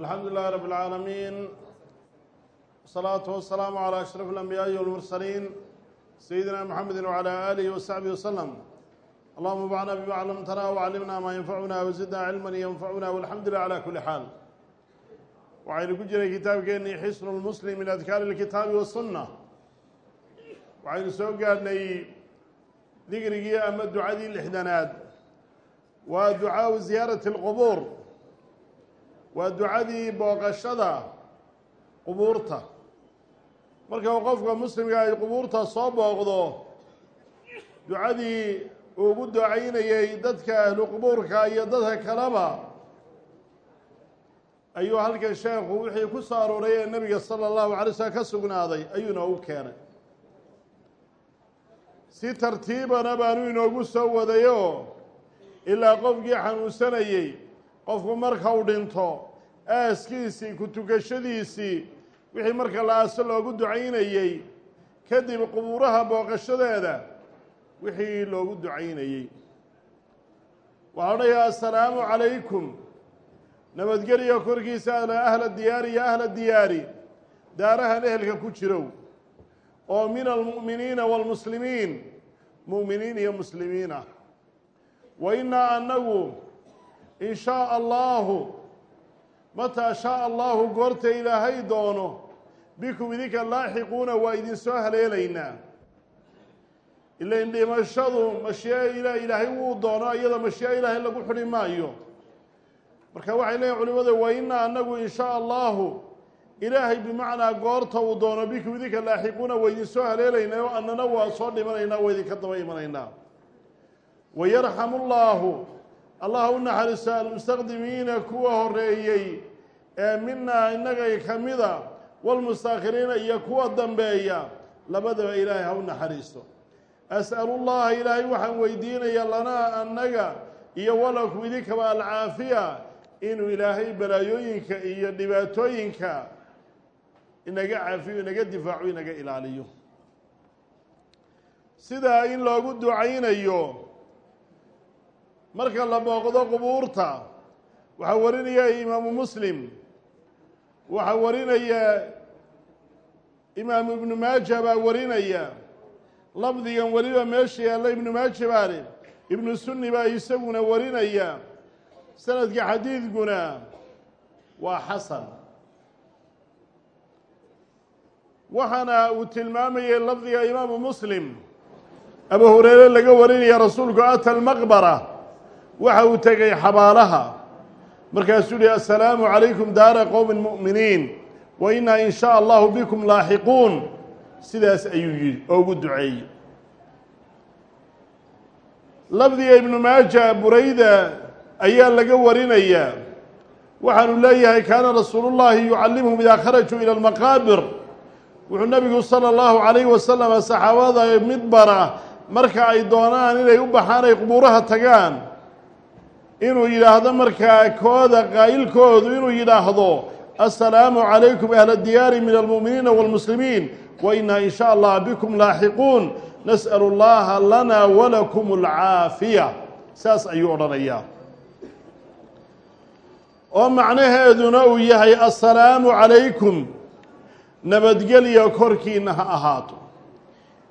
alxamdu lilahi rab اlcaalamiin wasalaatu wasalaamu calى ashraf اlanbiyaaءi walmursaliin sayidina mxamedi wعalى alihi wasaxbihi waslem allahuma bacna bima clamtana wclimna maa yanfacuna wzidna cilma ynfacuna walxamdu lilah cala kuli xaal waxaynu ku jiray kitaabkeennii xisnu lmuslim min adkaari اlkitaabi wasunna waxaynu soo gaadhnay digrigii ama ducadii lixdanaad waa ducaau ziyaarati اlqubuur waa ducadii booqashada qubuurta. Marka qofka muslimka ay qubuurta soo booqdo ducadii ugu ducaynayay dadka ahlu qubuurka iyo dadka kaleba ayuu halkan sheekhu wixii ku soo arooray ee nebiga sala allahu alay slm ka sugnaaday ayuu inoogu keenay. Si tartiibana baanu inoogu soo wadayoo ilaa qofkii xanuunsanayey qofku marka uu dhinto aaskiisii ku tukashadiisii wixii marka la aaso loogu ducaynayey kadib qubuuraha booqashadeeda wixii loogu ducaynayey waxaa odhaya assalaamu calaykum. Nabadgelyo korkiisa ahla diyaari iyo ahla diyaari daarahan ehelka ku jirow oo min almu'miniina waalmuslimiin mu'miniin iyo muslimiin ah. Wa innaa annagu in shaaa allaahu mataa shaaa allaahu goorta ilaahay doono. Bikum idinka laaxiquuna waa idin soo haleelaynaa ilain dhimashadu mashii'o ila ilaahay wuu doono iyada mashii'o ilaahay lagu xidhi maayo. Marka waxay leeyihiin culimadu wa innaa annagu in shaaa allaahu ilaahay bimacnaa goorta uu doono bikum idinka laaxiquuna waa idin soo haleelaynaa oo annana waa soo dhimanaynaa waa idinka daba imanaynaa wayarxamu llaahu allah u naxariisto almustaqdimiina kuwa horeeyey ee minaa innagay ka mida walmustaakhiriina iyo kuwa dambeeya labadaba ilaahay ha u naxariisto. As'alu llaha ilaahay waxaan weydiinaya lanaa annaga iyo walakum idinkaba alcaafiya inuu ilaahay balaayooyinka iyo dhibaatooyinka inaga caafiyo inaga difaaco inaga ilaaliyo. Sidaa in loogu ducaynayo marka la booqdo qubuurta waxaa warinaya imaamu muslim waxaa warinaya imaamu ibnu maaja baa warinaya. Lafdigan weliba meesha yaalla ibnu maaja baa ibnu sunni baa isaguna warinaya. Sanadka xadiidkuna waa xasan. Waxaana uu tilmaamayay lafdiga imaamu muslim. Abu hureyre laga warinaya rasuulku ata almaqbara waxa uu tegay xabaalaha markaasuu yihi assalaamu calaykum daara qowmin mu'miniin wa innaa in shaa allahu bikum laaxiquun. Sidaas ayuu yidhi oo ugu duceeyey. Lafdiga ibnu maaja burayda ayaa laga warinayaa waxaanu leeyahay kaana rasuulullahi yucallimhum idaa kharajuu ila almaqaabir. Wuxuu nabigu sala allahu calayhi wasalam saxaabada mid bara marka ay doonaan inay u baxaan ay qubuuraha tagaan inuu yidhaahdo markaa kooda qaa'ilkoodu inuu yidhaahdo assalaamu calaykum ahla diyaari min almu'miniina waalmuslimiin wa innaa in shaa allah bikum laaxiquun. Nas'alu llaha lana walakum alcaafiya saas ayuu odhanayaa. Oo macnaheeduna uu yahay assalaamu calaykum. Nabadgelyo korkiinna ha ahaato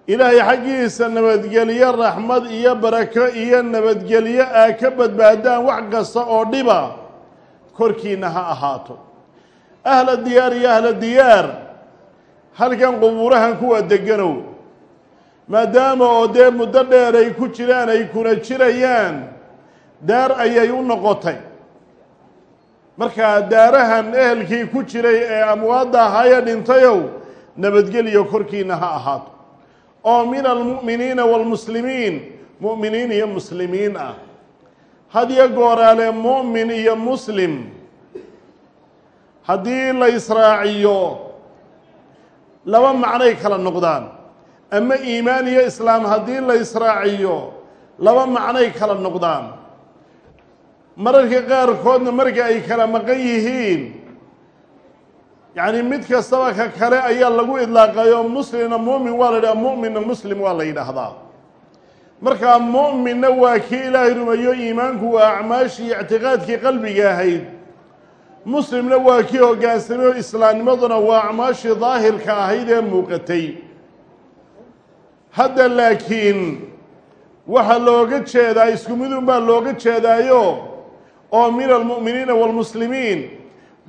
ilaahay xaggiisa nabadgelyo raxmad iyo barako iyo nabadgelyo aa ka badbaadaan wax kasta oo dhiba korkiinna ha ahaato. Ahla diyaar iyo ahla diyaar halkan qubuurahan kuwa deganow maadaama oo dee muddo dheer ay ku jiraan ay kuna jirayaan daar ayay u noqotay. Markaa daarahan ehelkii ku jiray ee amwaadda ahaayee dhintayow nabadgelyo korkiinna ha ahaato oo min almu'miniina waalmuslimiin mu'miniin iyo muslimiin ah. Hadyo gooraale mu'min iyo muslim haddii la israaciyo laba macnay kala noqdaan. Ama iimaan iyo islaam haddii la israaciyo laba macnay kala noqdaan. Mararka qaarkoodna marka ay kala maqan yihiin yacni mid kastaba ka kale ayaa lagu idlaaqayo muslimna mu'min waa la yidhaha mu'minna muslim waa la yidhaahdaa. Markaa mu'minna waa kii ilaahay rumeeyo iimaanku waa acmaashii ictiqaadkii qalbiga ahayd. Muslimna waa kii hoggaansamay oo islaamnimaduna waa acmaashii daahirka ahayd ee muuqatay. Hadda laakiin waxaa looga jeedaa isku midun baa looga jeedaayo oo min almu'miniina waalmuslimiin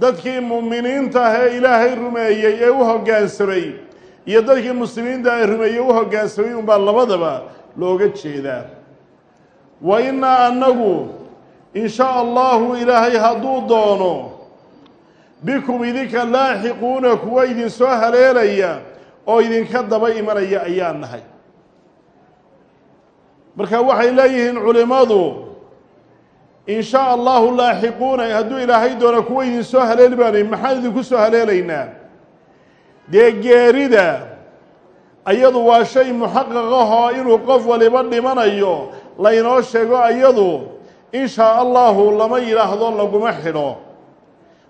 dadkii mu'miniinta ah ee ilaahay rumeeyey ee u hoggaansamay iyo dadkii muslimiinta ee rumeeyey u hoggaansamay unbaa labadaba looga jeedaa. Wa innaa annagu in shaa allahu ilaahay hadduu doono bikum idinka laaxiquuna kuwa idin soo haleelaya oo idinka daba imanaya ayaa nahay. Marka waxay leeyihiin culimmadu in shaa allahu laaxiquuna hadduu ilaahay doono kuwa idin soo haleeli baanay maxaan idinku soo haleelaynaa? Dee geerida ayadu waa shay muxaqaq ahoo inuu qof waliba dhimanayo laynoo sheego ayadu in shaa allahu lama yidhaahdo laguma xidho.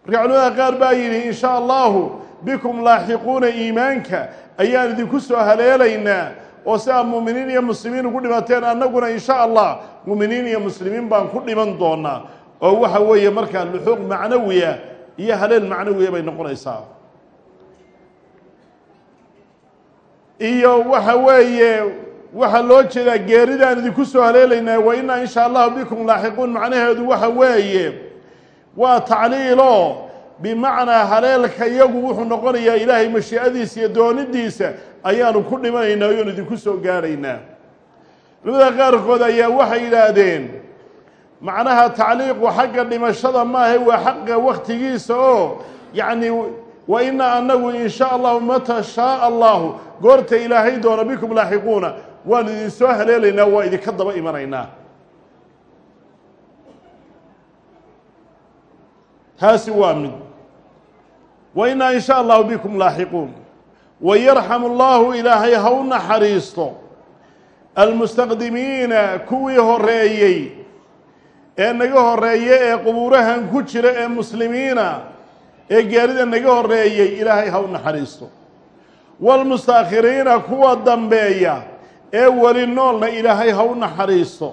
Marka culimada qaar baa yidhi in shaa allahu bikum laaxiquuna iimaanka ayaan idinku soo haleelaynaa oo si aad mu'miniin iyo muslimiin ugu dhimateen annaguna in sha allah mu'miniin iyo muslimiin baan ku dhiman doonaa. Oo waxa weeye markaa luxuuq macnawiya iyo haleel macnawiya bay noqonaysaa. Iyo waxa weeye waxaa loo jeedaa geeridaan idinku soo haleelaynaa wa innaa in sha allahu bikum laaxiquun. Macnaheedu waxa weeye waa tacliilo bimacnaa haleelka iyagu wuxuu noqonayaa ilaahay mashiicadiisa iyo doonidiisa ayaanu ku dhimanaynaa oyoonu idinku soo gaaraynaa. Culimada qaarkood ayaa waxay yidhaahdeen macnaha tacliiqu xagga dhimashada maahe waa xaqa wakhtigiisa oo yacni wa innaa annagu in shaa allahu mata shaaa allahu goorta ilaahay doona bikum laaxiquuna waanu idin soo haleelaynaa waa idinka daba imanaynaa. Taasi waa mid. Wa innaa in sha allahu bikum laaxiquun wayarxamu allahu ilaahay ha u naxariisto almustaqdimiina kuwii horeeyey ee naga horeeye ee qubuurahan ku jira ee muslimiina ee gaarida naga horeeyey ilaahay ha u naxariisto waalmustaakhiriina kuwa dambeeya ee weli noolna ilaahay ha u naxariisto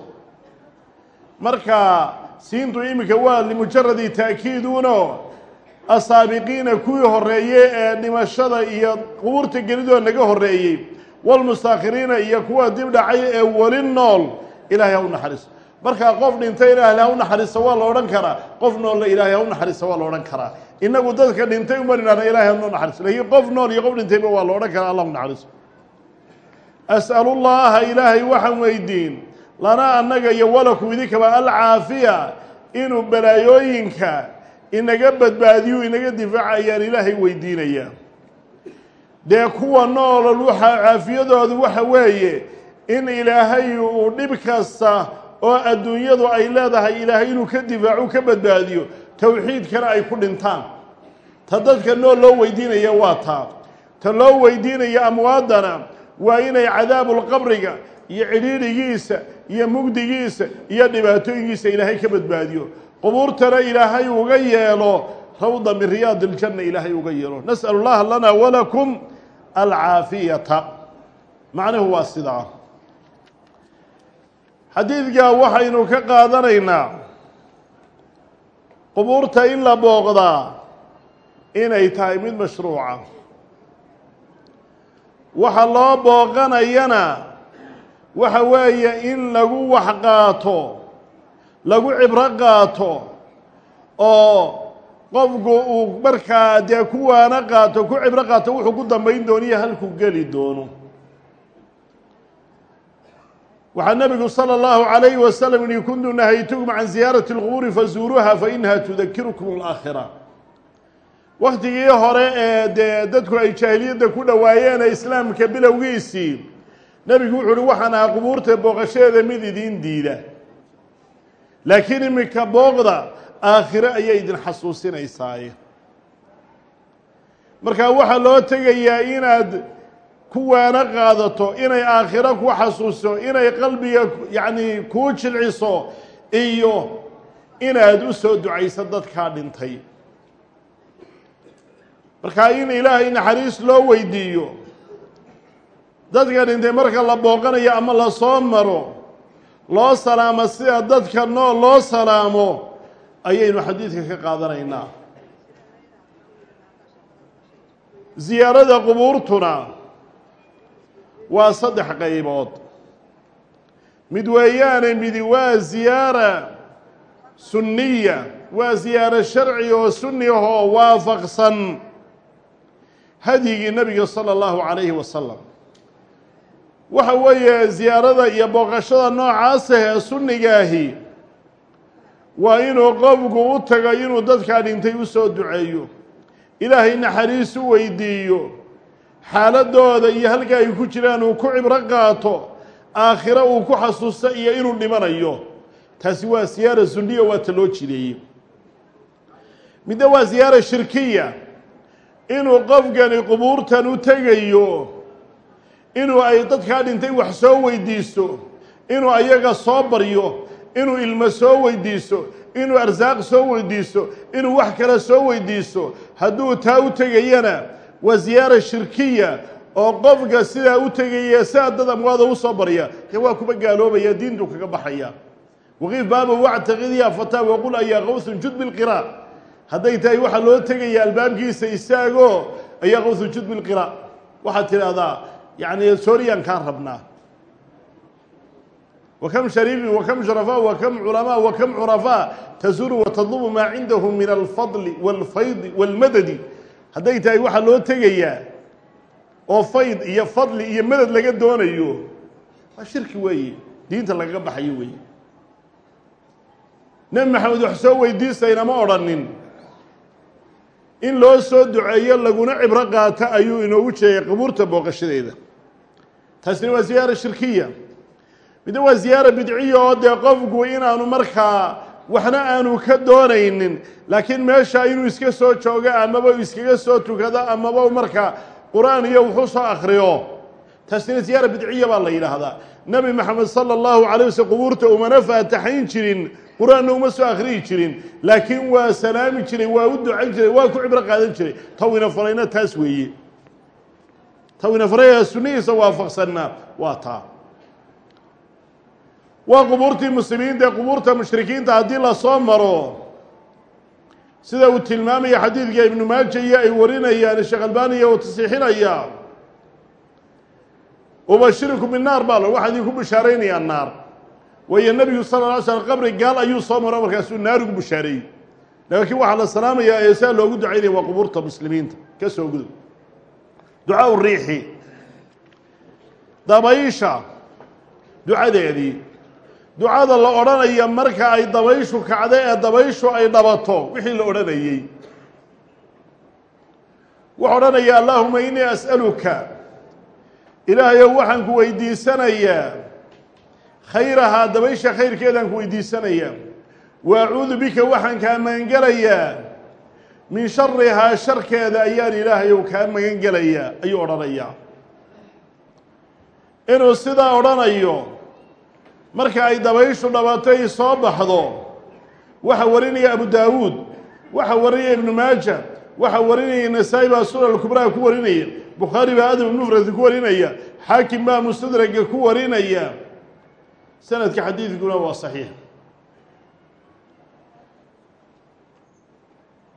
marka siintu iminka waa limujaradi ta'kiiduuno asaabiqiina kuwii horeeye ee dhimashada iyo qubuurta gelidoo naga horeeyey walmustaakhiriina iyo kuwa dib dhacay ee weli nool ilaahay ha u naxariisto markaa qof dhintay ilaahay ha u naxariista waa la odhan karaa. Qof noolna ilaahay ha u naxariista waa la odhan karaa. Inagu dadka dhintay uma idhahna ilahay ha noo lakiin qof nool iyo qof dhintayba waa la odhan karaa allah u naxariisto as'alullaaha ilaahay waxaan weydiin lanaa annaga iyo walakum idinkaba alcaafiya inuu balaayooyinka inaga badbaadiyu inaga difaaca ayaan ilaahay weydiinayaa dee kuwa noolol waxa caafiyadoodu waxa weeye in ilaahay uu dhib kasta oo adduunyadu ay leedahay ilaahay inuu ka difaacu ka badbaadiyo towxiidkana ay ku dhintaan. Ta dadka nool loo weydiinaya waa taa ta loo weydiinaya amwaadana waa inay cadaabulqabriga iyo cidhiidhigiisa iyo mugdigiisa iyo dhibaatooyinkiisa ilaahay ka badbaadiyo qubuurtana ilaahay uga yeelo rawda min riyaad iljanna ilaahay uga yeelo. Nas'al اllaha lana walakum alcaafiyata. Macnuhu waa sidaa. Xadiidkaa waxaynu ka qaadanaynaa qubuurta in la booqdaa inay tahay mid mashruuca. Waxa loo booqanayana waxa weeye in lagu wax qaato lagu cibro qaato oo qofku uu markaa dee ku waano qaato ku cibro qaato wuxuu ku dambayn dooniyo halkuu geli doono waxaa nebigu salى اllahu عalayhi wasalam yihi kuntu nahaytukum can ziyaarati اlqubuuri fazuuruuha fainaha tudakirukum اlaakhira waktigii hore ee dee dadku ay jaahiliyadda ku dhowaayeen ee islaamka bilowgiisii nebigu wuxu uhi waxaan ahaa qubuurta booqashadeeda mid idiin diida laakiin iminka booqda aakhire ayay idin xasuusinaysaaye. Marka waxaa loo tegayaa inaad ku waano qaadato inay aakhiro ku xasuuso inay qalbiga yacni kuu jilciso iyo inaad u soo ducayso dadkaa dhintay. Markaa in ilaahay naxariis loo weydiiyo dadka dhintay marka la booqanayo ama la soo maro loo salaamo sida dadka nool loo salaamo ayaynu xadiidka ka qaadanaynaa. Ziyaarada qubuurtuna waa saddex qaybood. Mid weeyaane midi waa ziyaara sunniya waa ziyaaro sharci oo sunni ahoo waafaqsan. Hadyigii nebiga sala allahu calayhi wasalam waxa weeye ziyaarada iyo booqashada noocaasa ee sunnigaahi waa inuu qofku u tago inuu dadkaa dhintay u soo duceeyo. Ilaahay naxariis u weydiiyo. Xaaladooda iyo halka ay ku jiraan uu ku cibro qaato aakhiro uu ku xasuusto iyo inuu dhimanayo. Taasi waa siyaara sunniya waa ta loo jideeyey. Midna waa siyaara shirkiya. Inuu qofkani qubuurtan u tegayo inuu ay dadkaa dhintay wax soo weydiisto inuu ayaga soo baryo inuu ilmo soo weydiisto inuu arsaaq soo weydiisto inuu wax kale soo weydiisto hadduu taa u tegayana waa ziyaara shirkiya oo qofka sidaa u tegaya sidaa dad amwaada u soo barya dee waa kuba gaaloobaya diintu kaga baxaya. Waqiif baaba wactaqid ya fataa waqul ayaa qawsun jud bilqira hadday tahay waxaa loo tegaya albaabkiisa istaago ayaa qawsun jud bilqira waxaad tidhaahdaa yacni esooriyaan kaan rabnaa. Wakam shariifin wakam shurafaa wakam culamaa wakam curafaa tasuuru watadlubu maa cindahu min alfadli waalfaydi waalmadadi hadday tahay waxaa loo tegayaa oo fayd iyo fadli iyo madad laga doonayo waa shirki weeye. Diinta lagaga baxayo weeye. Nebi maxamed wax soo weydiisaynama odhanin in loo soo duceeyo laguna cibro qaato ayuu inoogu sheegay qabuurta booqashadeeda taasina waa ziyaara shirkiya. Midna waa ziyaara bidciya oo dee qofku inaanu markaa waxna aanu ka doonaynin laakiin meesha inuu iska soo joogo amaba iskaga soo tukado amaba markaa qur'aan iyo wuxuu soo akriyo taasina ziyaara bidciya baa la yidhaahdaa. Nebi maxamed sala allahu calay waslm qubuurta umana faataxayn jirin qur'aanna uma soo akhriyi jirin laakiin waa salaami jiray waa u ducayn jiray waa ku cibro qaadan jiray tawina farayna taas weeye tawina faraya sunnihiisa waafaqsanna waa taa waa qubuurtii muslimiinta ee qubuurta mushrikiinta haddii la soo maro sida uu tilmaamaya xadiidka ibnu maaja iyo ay warinayaan sheekh albaniya uu tasiixinaya ubashirikum binnaar baa waxaa idinku bishaaraynayaa naar waayo nebigu sala la alay slam qabri gaal ayuu soo maro markaasuu naar ugu bishaareeyey laakiin waxaa la salaamayaa ee saa loogu ducaynaya waa qubuurta muslimiinta ka soo gudub ducaa riixi dabaysha ducadeedii. Ducada la odhanaya marka ay dabayshu kacdo ee dabayshu ay dhabato wixii la odhanayey. Wuxuu odhanaya allaahuma innii as'aluka ilaahayow waxaan ku weydiisanayaa khayrahaa dabaysha khayrkeedaan ku weydiisanayaa. Wa acuudu bika waxaan kaa magangelayaa min sharihaa sharkeeda ayaan ilaahayow kaa magangelayaa ayuu odhanayaa. Inuu sidaa odhanayo marka ay dabayshu dhabatay soo baxdo waxa warinaya abu daawuud waxa warinaya ibnu maaja waxa warinaya nasaa-i baa sunan kubraa ku warinaya bukhaari baa adab mufrad ku warinaya xaakim baa mustadraga ku warinaya. Sanadka xadiidkuna waa saxiix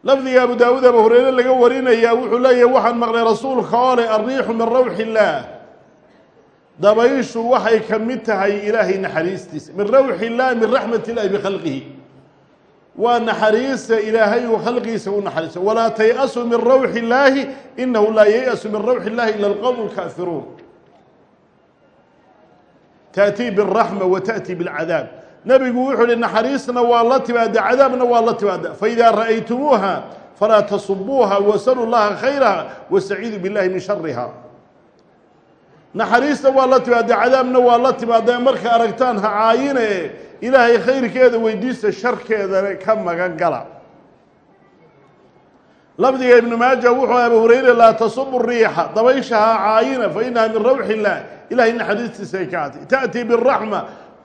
lafdiga abu daawuud abu hureyre laga warinaya wuxuu leeyahay waxaan maqlay rasuulka oo leh alriixu min rawxi illaah dabayshu waxay ka mid tahay ilaahay naxariistiisa min rawxi illahi min raxmat illahi bikhalqihi waa naxariista ilaahay uu khalqiisa u naxariiso walaa tay-asu min rawxi illaahi inahu laa yay-asu min rawxi illahi ila alqowm lkaafiruun taأtii bالraxma wa taأtii bاlcadaab nebigu wuxuu uhi naxariisna waa la timaada cadaabna waa la timaada faidaa ra'aytumuuha falaa tasubuuha wasaluu llaha khayraha wastaciidu biاllahi min shariha naxariista waa la timaada cadaabna waa la timaada marka aragtaan ha caayine ilaahay khayrkeeda weydiista sharkeedana ka magan gala. Lafdiga ibnu maaja wuxuu abu hurayre laa tasubu riixa dabaysha ha caayina fa inaha min rawxi illaah ilahay naxariistiisa ay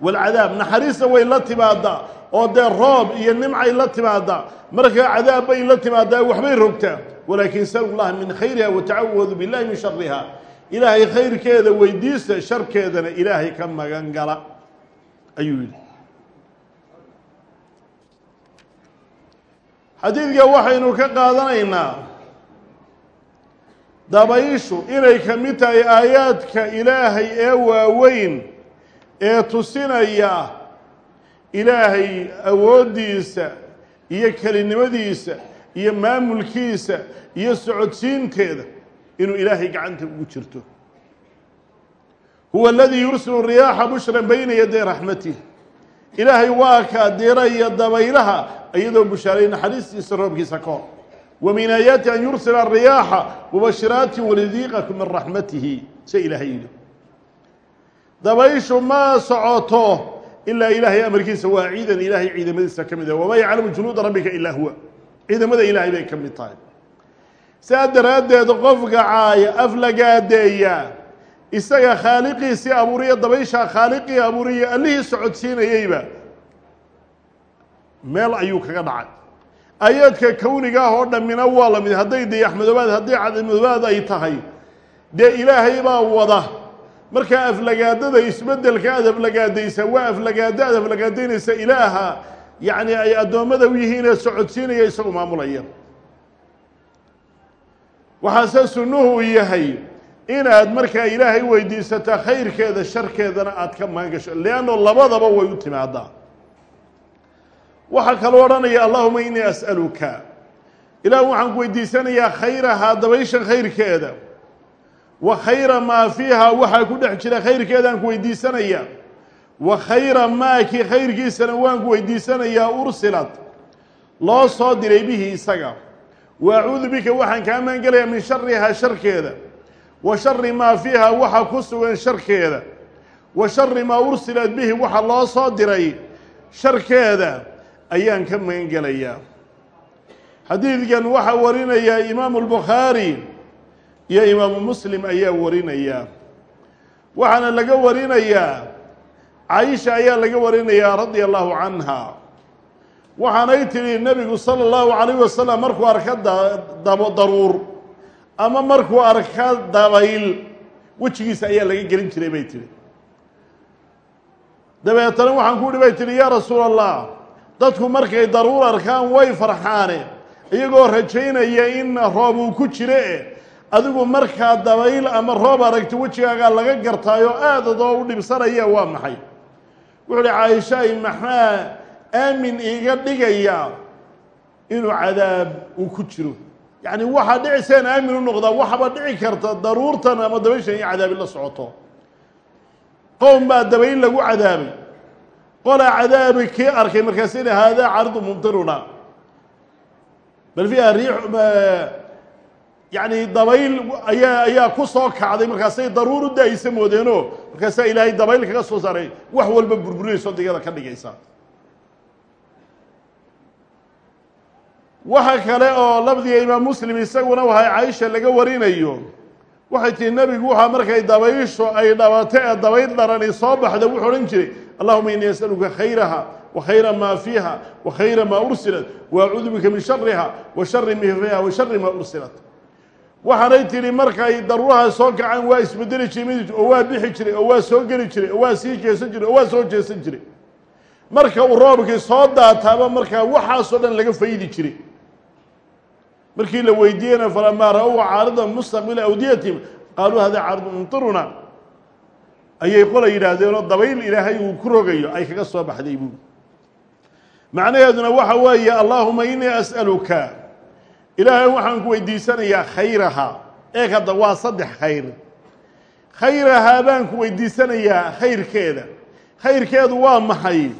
waalcadaab naxariista way la timaadaa oo dee roob iyo nimcay la timaadaa markaa cadaab bay la timaadaa waxbay rogtaa walaakin salu llaha min khayriha watacawadu billahi min shariha ilaahay khayrkeeda weydiista sharkeedana ilaahay ka magan gala ayuu yidhi xadiidka waxaynu ka qaadanaynaa dabayshu inay ka mid tahay aayaadka ilaahay ee waaweyn ee tusinaya ilaahay awooddiisa iyo kelinimadiisa iyo maamulkiisa iyo socodsiinteeda inuu ilaahay gacanta ugu jirto. Huwa aladii yursilu riyaaxa bushran bayna yaday raxmatih ilaahay waa kaa diraya dabaylaha iyadoo bushaaray naxariistiisa roobkiisa ka hor. Wa min aayaati an yursila ariyaaxa mubashiraatin walidiiqakum min raxmatihi se ilaahay yidhi dabayshu ma socoto ilaa ilaahay amarkiisa waa ciidan ilaahay ciidamadiisa ka mid ah. Wamaa yaclamu junuuda rabbika ilaa huwa. Ciidamada ilaahay bay ka mid tahay. Saa daraaddeed qofka caaya aflagaadeeya isaga khaaliqiisii abuuriya dabayshaa khaaliqii abuuriya allihii socodsiinayeyba meel ayuu kaga dhacay. Aayaadka kowniga ah oo dhammina waa la mid hadday dayaxmadoobaad hadday cadammadoobaad ay tahay dee ilaahay baa wada markaa aflagaadada isbeddelka aad aflagaadaysa waa aflagaado aad aflagaadaynaysa ilaaha yacni ay addoommada u yihiinee socodsiinaya isagu maamulaya. Waxaase sunnuhu u yahay inaad markaa ilaahay weydiisata khayrkeeda sharkeedana aad ka maangasho leanno labadaba way u timaadaa. Waxaa kaloo odhanaya allahuma innii as'aluka. Ilaah waxaan ku weydiisanayaa khayrahaa dabayshan khayrkeeda wa khayra maa fiiha waxaa ku dhex jira khayrkeedaan ku weydiisanayaa wa khayra maakii khayrkiisana waan ku weydiisanayaa ursilat. Loo soo diray bihi isaga. Wa acuudu bika waxaan kaa maangelayaa min sharihaa sharkeeda. Wa shari maa fiiha waxa ku sugan sharkeeda. Wa shari maa ursilat bihi waxa loo soo diray sharkeeda ayaan ka magangelayaa xadiidkan waxaa warinaya imaamu albukhaari iyo imaamu muslim ayaa warinaya. Waxaana laga warinayaa caisha ayaa laga warinayaa radia allahu canha. Waxaanay tidhi nebigu sala allahu calayh wasalam markuu arka daruur ama markuu arka dabayl wejigiisa ayaa laga gelin jiray bay tihi dabeetana waxaan ku uhi bay tihi yaa rasuul allah dadku markay daruur arkaan way farxaane iyagoo rajaynaya in roob uu ku jiro e adigu markaa dabayl ama roob aragti wejigaagaa laga gartaayoo aadadoo u dhibsanaya waa maxay? Wuxuu uhi caaishaay maxaa aamin iiga dhigaya inuu cadaab uu ku jiro? Yacni waxaa dhiciseen aamin u noqdaa waxaba dhici karta daruurtan ama dabayshan iyo cadaabi la socoto. Qowm baa dabayl lagu cadaabay. Qolaa cadaabi kii arkay markaas ina haadaa caridu mumtiruna bal fiiha riix yacni dabayl ayaa ayaa ku soo kacday markaasay daruur u daaysa moodeenoo markaasaa ilaahay dabayl kaga soo saaray wax walba burburinayso digada ka dhigaysa. Waxa kale oo lafdiga imaam muslim isaguna wahay caaisha laga warinayo. Waxay tihi nebigu waxaa markay dabayshu ay dhabato ee dabayl dharani soo baxda wuxuu odhan jiray allahuma inii asaluka khayraha wa khayra maa fiiha wa khayra maa ursilat wa acuudu bika min shariha wa shari ma fiiha wa shari maa ursilat waxaanay tidhi markay daruuraha soo kacaan waa isbedeli jiray oo waa bixi jiray oo waa soo geli jiray oo waa sii jeesan jiray oo waa soo jeesan jiray. Marka uu roobkii soo daataaba markaa waxaasoo dhan laga faydi jiray. Markii la weydiiyena falamaa ra'ow caaridan mustaqbila awdiyatihim qaaluu hada caaridu mumtiruna ayay qola yidhaahdeenoo dabayl ilaahay uu ku rogayo ay kaga soo baxday buu. Macnaheeduna waxa weeye allaahuma inii as'aluka ilaahay waxaan ku weydiisanayaa khayraha. Eeg hadda waa saddex khayr. Khayrahaa baan ku weydiisanayaa khayrkeeda. Khayrkeedu waa maxay?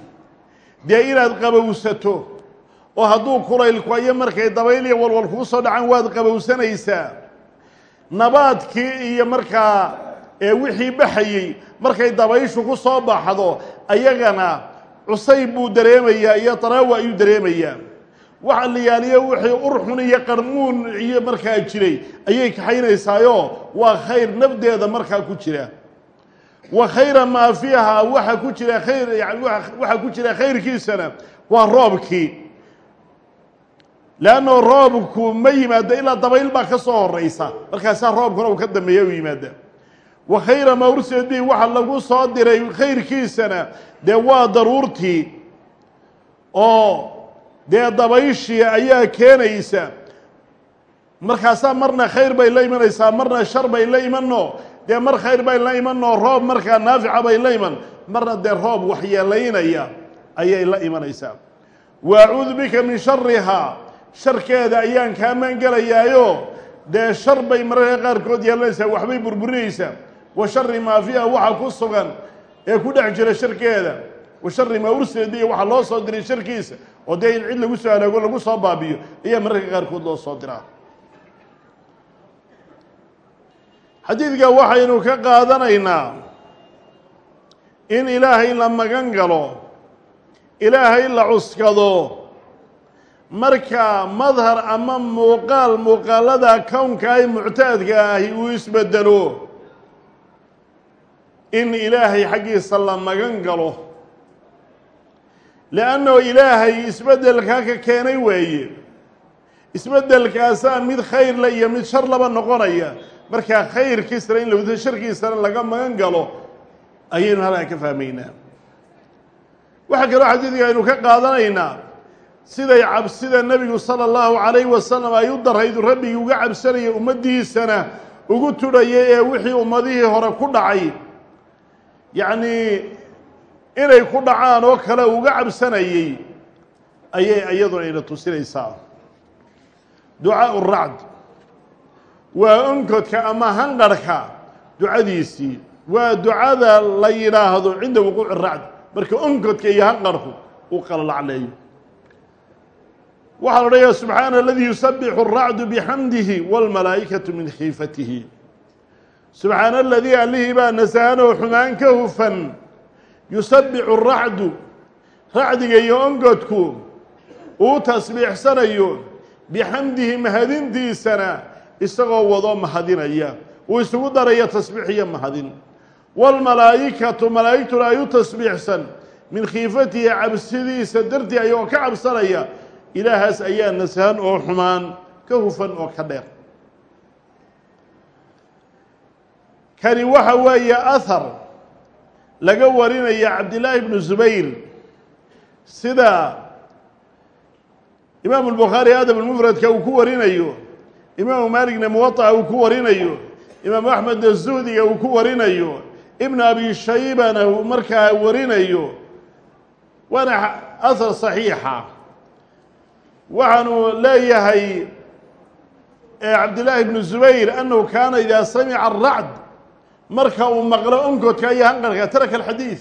Dee inaad qabowsato oo hadduu kulaylkuayo markay dabayl iyo walwal kuu soo dhacaan waad qabowsanaysaa nabaadkii iyo markaa ee wixii baxayey markay dabayshu ku soo baxdo ayagana cusayb buu dareemayaa iyo daraawa ayuu dareemayaa waxa la yaaliyo wixii urxun iyo qarmuun iyo markaa jiray. Ayay kaxaynaysaayo waa khayr nafdeeda markaa ku jira. Wa khayra maa fiiha waxa ku jira khayr waxa ku jira khayrkiisana waa roobkii. Leanno roobku ma yimaado ilaa dabayl baa ka soo horeysa markaasaa roobkuna uu ka dambeeya u yimaada. Wa khayra maa ursilad bihi waxa lagu soo diray khayrkiisana dee waa daruurtii oo dee dabayshii ayaa keenaysa. Markaasaa marna khayr bay la imanaysaa marna shar bay la imanoo dee mar khayr bay la imanoo roob markaa naafica bay la iman. Marna dee roob waxyeelaynaya ayay la imanaysaa. Wa acuudu bika min sharihaa sharkeeda ayaan kaa maangelayaayo. Dee shar bay mararka qaarkood yeelanaysaa waxbay burburinaysaa. Wa shari maa fiiha waxa ku sugan ee ku dhex jira sharkeeda. Wa shari maa ursilad iyo waxa loo soo diray sharkiisa oo dee in cid lagu soo halaago lagu soo baabiyo ayaa mararka qaarkood loo soo diraa. Xadiidka waxaynu ka qaadanaynaa in ilaahay la magan galo ilaahay la cuskado marka madhar ama muuqaal muuqaalada kownka ay muctaadka ahi uu isbedelo in ilaahay xaggiisa la magan galo leanno ilaahay isbeddelkaa ka keenay weeye isbeddelkaasaa mid khayr la iyo mid shar laba noqonaya markaa khayrkiisana in lawado sharkiisana laga magan galo ayaynu halkaa ka fahmaynaa waxaa kaloo xadiidka aynu ka qaadanaynaa siday cabsida nebigu sala allahu calayhi wasalam ay u daraydu rabbigii uga cabsanaya ummaddiisana ugu tudhayay ee wixii ummadihii hore ku dhacay yacnii inay ku dhacaan oo kale uga cabsanayey ayay iyaduna ayna tusinaysaa ducaau racd waa onkodka ama hanqarhka ducadiisii waa ducada la yidhaahdo cinda wuquuci racd marka onkodka iyo hanqarhku uu qalalacleeyo waxaa la odhanayaa subxaana aladii yusabixu الracdu bixamdihi wاlmalaa'ikatu min khiifatihi subxaana aladii allihii baa nasahanoo xumaan ka hufan yusabixu racdu racdiga iyo ongodku uu tasbiixsanayo bixamdihi mahadintiisana isagoo wado mahadinaya. Uu isugu daraya tasbiix iyo mahadin wاlmalaa'ikatu malaa'igtuna ay u tasbiixsan min khiifatihi cabsidiisa dartii ayagoo ka cabsanaya ilaahaas ayaa nasahan oo xumaan ka hufan oo ka dheer. Kani waxa weeye ahar laga warinaya cabdillaahi bnu zubayr sida imaamu lbukhaari adab lmufradka uu ku warinayo imaamu maaligna muwaطaca uu ku warinayo imaamu axmedna zuhdiga uu ku warinayo ibnu abi shaybana uu markaa warinayo. Waana ahar صaxiixa waxaanu leeyahay cabdillaahi bnu zubayr annahu kaana idaa samica aracd marka uu maqlo onkodka iyo hanqarka taraka alxadiid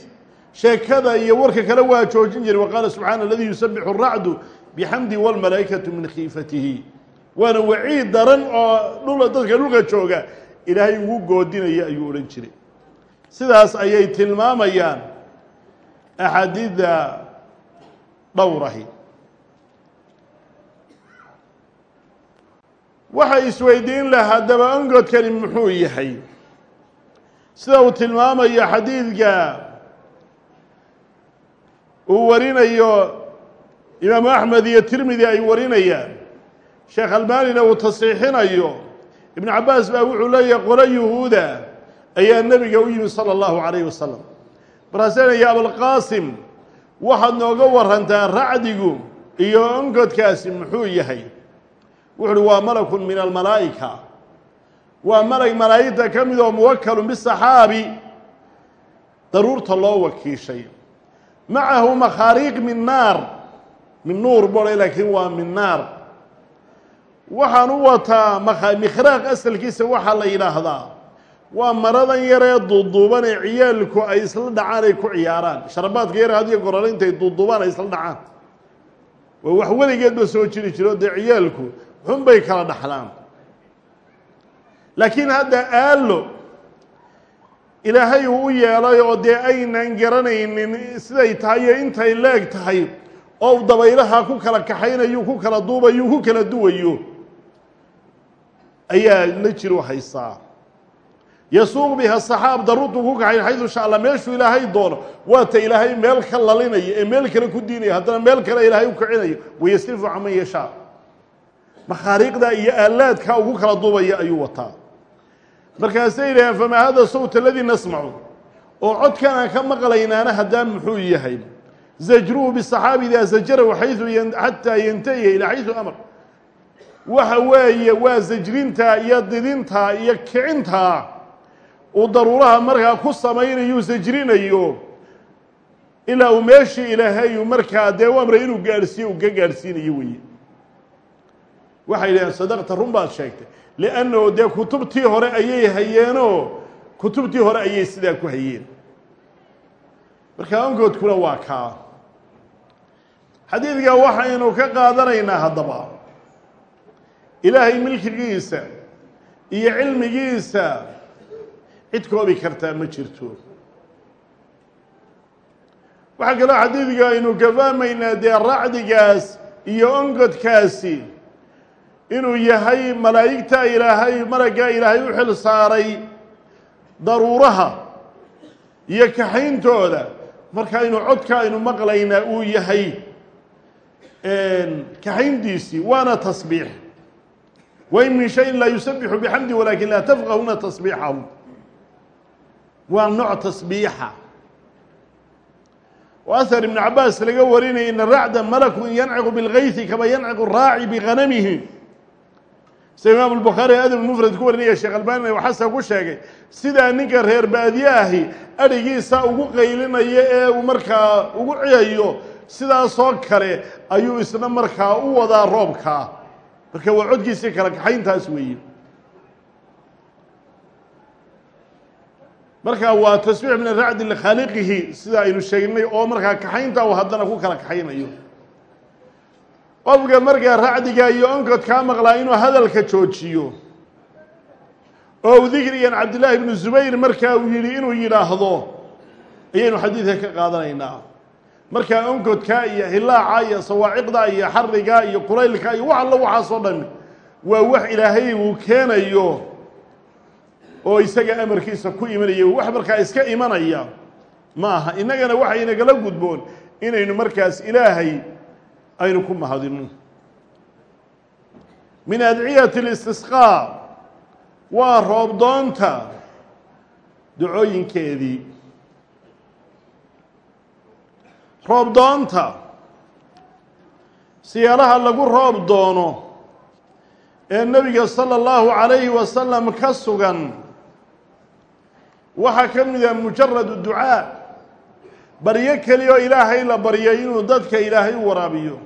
sheekada iyo warka kale waa joojin jiray waqaala subxaana aladii yusabixu aracdu bixamdi wاlmalaa'ikatu min khiifatihi. Waana waciid daran oo dhul dadka dhulka jooga ilaahay ugu goodinaya ayuu odhan jiray. Sidaas ayay tilmaamayaan axaadiidda dhowrahi. Waxay isweydiin lahaa haddaba ongodkani muxuu yahay sida uu tilmaamayo xadiidka uu warinayo imaamu axmed iyo tirmidi ay warinayaan. Sheekh albanina uu tasxiixinayo ibnu cabaas baa wuxuu leeyahay qolo yuhuuda ayaa nebiga u yimi salى اllahu calayh wasalam markaaseenaya abalqaasim waxaad nooga warantaa racdigu iyo ongodkaasi muxuu yahay. Wuxu uhi waa malakun min almalaa'ika waa malag malaa'igta ka mid oo muwakalun bisaxaabi. Daruurta loo wakiishay. Macahu makhaariiq min naar. Min nuur bole laakiin waa min naar. Waxaan u wataa mikhraaq asalkiisa waxaa la yidhaahdaa. Waa maradan yaree duuduuban ee ciyaalku ay isla dhacaan ay ku ciyaaraan. Sharabaadka yar hadiyo gorole intay duuduubaan ay isla dhacaan. Waa wax weligeedba soo jiri jiro dee ciyaalku xun kala dhaxlaan laakiin hadda aallo ilaahay uu u yeelay oo dee aynan garanaynin siday tahay iyo intay leeg tahay oo u dabaylaha ku kala kaxaynayo ku kala duubayo ku kala duwayo ayaa la jiru haysaa. Yasuuq biha saxaab daruurtuu ku kaxay xaydu sha alla meeshuu ilaahay doono. Waata ilaahay meel ka lalinaya ee meel kale ku diinaya. Haddana meel kale ilaahay u kicinayo wayasrifu can man yashaa. Makhaariiqda iyo aalaadka ugu kala duubaya ayuu wataa markaasay yidhaheen famaa hada sawt aladii nasmacu oo codkan aan ka maqlaynaana haddaa muxuu yahay zajruhu bisaxaabi idaa zajarahu xayu xataa yantahiya ilaa xaysu amar. Waxa weeye waa sajrinta iyo didinta iyo kicinta uu daruuraha markaa ku samaynayu sajrinayo ilaa uu meeshii ilaahay uu markaa dee u amray inuu gaadhsiiyo uu ka gaadhsiinayo weeye. Waxay yidhaheen sadaqta run baad sheegtay liannahu dee kutubtii hore ayay hayeenoo kutubtii hore ayay sidaa ku hayeen marka onkoodkuna waa kaa xadiidka waxaynu ka qaadanaynaa haddaba ilaahay milkigiisa iyo cilmigiisa cid koobi kartaa ma jirto waxaa kaloo xadiidka aynu ka fahmaynaa dee racdigaas iyo ongodkaasi inuu yahay malaa'igta ilaahay malaggaa ilaahay u xil saaray daruuraha iyo kaxayntooda. Marka aynu codka aynu maqlaynaa uu yahay kaxayntiisii waana tasbiix. Wain min shayin laa yusabixu bixamdi walaakin laa tafqahuna tasbiixahu waa nooc tasbiixa. O ahar ibnu cabaas laga warinaya ina racda malakun yanciqu bilgaythi kama yanciqu raaci sida imaam albukhaari adab mufrad ku warinaya sheekh albanina uu xasan ku sheegay sidaa ninka reer baadiye ahi adhigiisa ugu qaylinaya ee uu markaa ugu ciyayo sidaasoo kale ayuu isna markaa u wadaa roobkaa marka waa codkiisii kala kaxayntaas weeye. Marka waa tasbiix min aracdi likhaaliqihi sida aynu sheegnay oo markaa kaxaynta uu haddana ku kala kaxaynayo qofka markaa racdiga iyo onkod kaa maqlaa inuu hadalka joojiyo. Oo u dikrigan cabdillaahi ibnu zubayr markaa uu yidhi inuu yidhaahdo ayaynu xadiidka ka qaadanaynaa. Markaa onkodka iyo hilaaca iyo sawaaciqda iyo xariga iyo kulaylka iyo wax allo waxaasoo dhan waa wax ilaahay uu keenayo oo isaga amarkiisa ku imanaya. Wax markaa iska imanaya ma aha innagana waxay inagala gudboon inaynu markaas ilaahay aynu ku mahadino min adciyati اlistisqaa waa roobdoonta ducooyinkeedii roobdoonta siyaalaha lagu roob doono ee nebiga salى اllahu عalayhi wasalam ka sugan waxaa ka mid ah mujaradu ducaa baryo keliya oo ilaahay la baryay inuu dadka ilaahay u waraabiyo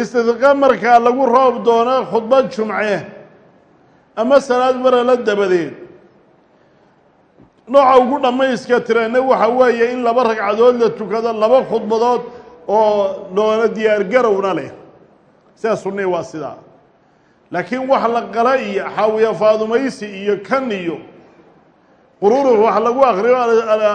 istidqa markaa lagu roob doono khudbad jumce ama salaad marala dabadeed. Nooca ugu dhammayska tirana waxa weeye in laba ragcadood la tukado laba khudbadood oo noona diyaargarowna leh. Sidaa sunnii waa sidaa. Laakiin wax la qala iyo xaawiya faadumaysi iyo kan iyo qururux wax lagu akriyo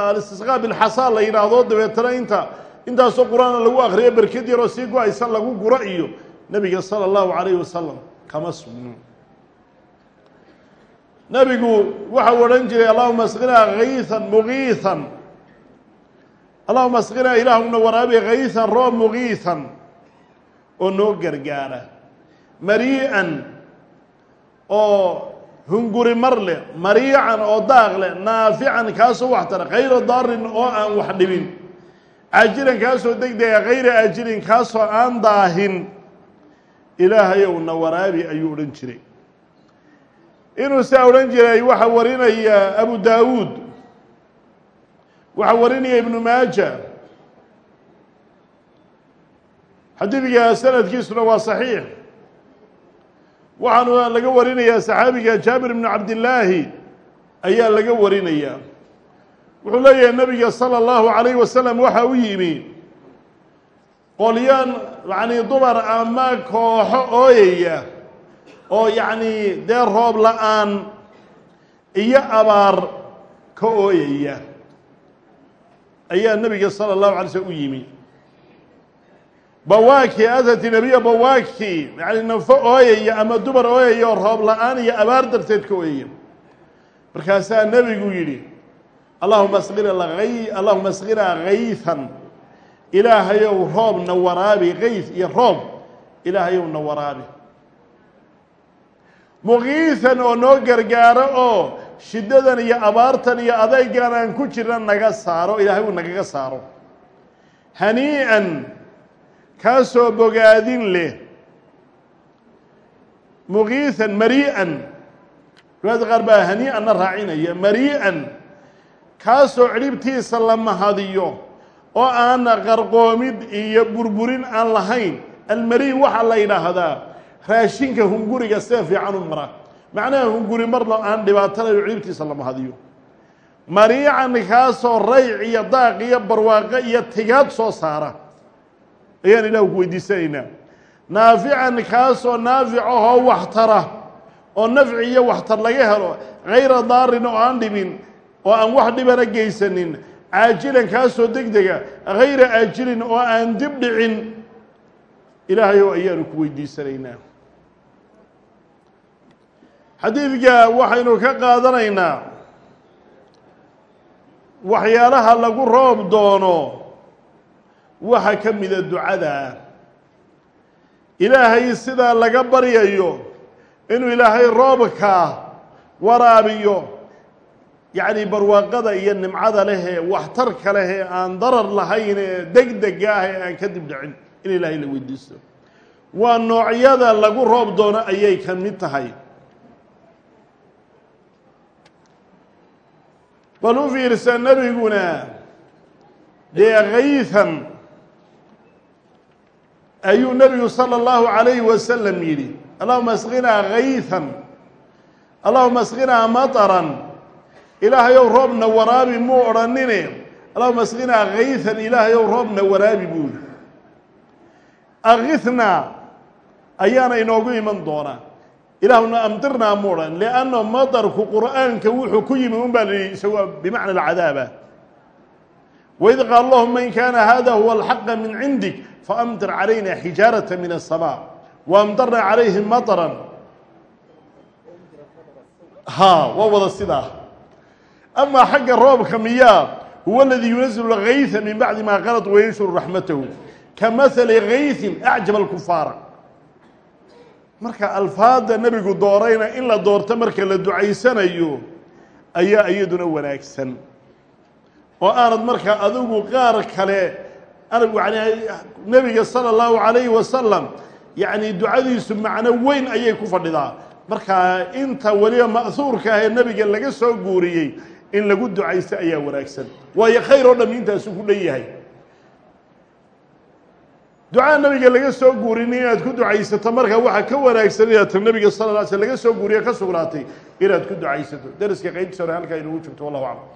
alistisqaa bilxasaa la yidhaahdo dabeetana inta intaasoo qur'aana lagu akriyo berked yaroo sii go'aysa lagu guro iyo nebiga sala allahu calayhi wasalam kama sugno. Nebigu waxau odhan jiray allahuma asqinaa kayhan mugiihan allahuma asqinaa ilaahuna waraabi kayhan roob mugiihan oo noo gargaara. Marii'an oo hunguri mar leh. Mariican oo daaq leh. Naafican kaasoo wax tara. Kayra daarin oo aan wax dhibin caajilan kaasoo degdega kayra aajilin kaasoo aan daahin ilaahayow na waraabi ayuu odhan jiray. Inuu saa odhan jiray waxaa warinaya abu daawuud waxaa warinaya ibnu maaja. Xadiidka sanadkiisuna waa saxiix. Waxaanu laga warinayaa saxaabiga jaabir ibnu cabdillaahi ayaa laga warinayaa wuxuu leeyahay nebiga sala allahu calayhi wasalam waxa u yimi. Qolyaan yacnii dumar ama kooxo ooyaya oo yacnii dee roob la'aan iyo abaar ka ooyaya ayaa nebiga sala allahu alay slm u yimi. Bawaaki atati nebiya bawaaki yacni nafo ooyaya ama dumar ooyaya oo roob la'aan iyo abaar darteed ka ooyaya. Markaasaa nebigu yidhi allahuma allahuma asqinaa kayhan ilaahayow roobna waraabi kayf iyo roob ilaahayow na waraabi mugiihan oo noo gargaaro oo shiddadan iyo abaartan iyo adeygan aan ku jirna naga saaro ilaahay uu nagaga saaro. Hanii'an kaasoo bogaadin leh. Mugiihan marii'an. Riwaayadda qaar baa hanii'anna raacinaya marii'an kaasoo cidhibtiisa la mahadiyo oo aana qarqoomid iyo burburin aan lahayn almarii waxaa la yidhaahdaa raashinka hunguriga sida fiican u mara. Macnaha hunguri marna aan dhibaatanayo cidhibtiisa la mahadiyo. Mariican kaasoo rayc iyo daaq iyo barwaaqo iyo tigaad soo saara. Ayaan ilaah ku weydiisanaynaa. Naafican kaasoo naafic ahoo waxtara oo nafci iyo waxtar laga helo hayra daarin oo aan dhibin oo aan wax dhibana geysanin. Caajilan kaasoo deg dega hayra aajilin oo aan dib dhicin. Ilaahayow ayaanu ku weydiisanaynaa. Xadiidka waxaynu ka qaadanaynaa. Waxyaalaha lagu roob doono waxa ka mida ducada. Ilaahay sidaa laga baryayo inuu ilaahay roobka waraabiyo yacni barwaaqada iyo nimcada leh ee waxtarka leh ee aan darar lahayn ee deg dega ah ee aan kadib dhicin in ilaahay la weydiisto waa noocyada lagu roob doono ayay ka mid tahay bal u fiirsa nebiguna dee kayhan ayuu nebigu salى اllahu عalayhi wasalam yidhi allahuma asqinaa kayhan allahuma asqinaa maطran ilaahayow roobna waraabi muu odhanine. Allahuma asqinaa kayhan ilaahayow roobna waraabi buu yidhi. Akithnaa ayaana inoogu iman doonaa ilaahuna amdirnaa mu odhan lianna madarku qur'aanka wuxuu ku yimi un baa la yihi isagoo bimacna alcadaaba. Waid qaal allahuma in kaana hada huwa alxaqa min cindik faamdir calayna xijaarata min aلsamaa waamdarna calayhim maطran ha waa wada sidaa amaa xagga roobka miyaa huwa الذي yunazil hayda min bacdi maa qalad wayanshuru رحمته. ka maali haysin acjaba alkufaara marka alfaadda nebigu doorayna in la doorto marka la ducaysanayo ayaa iyaduna wanaagsan oo aanad markaa adigu qaar kale yani nebiga sala allahu calayhi wasalam yacni ducadiisu macno weyn ayay ku fadhidaa markaa inta weliba ma'huurka ahee nebiga laga soo guuriyey in lagu ducaysto ayaa wanaagsan. Waayo khayr oo dham intaasu ku dhan yahay ducaa nabiga laga soo guurin inaad ku ducaysato markaa waxaa ka wanaagsan inaad ta nabiga sal la sl laga soo guuriyo ka sugnaatay inaad ku ducaysato. Deriska qaybtiisa hore halkaa inugu joogto wallahu aclam